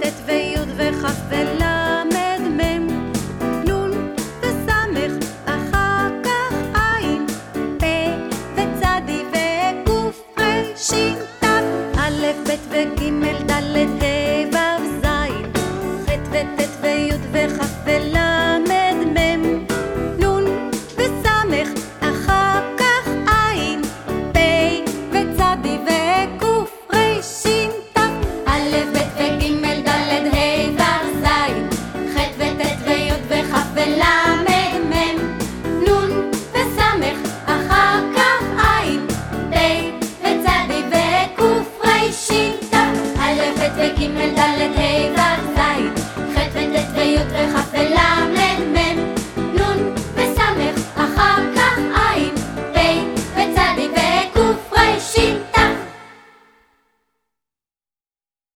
that way. Take him and tell it,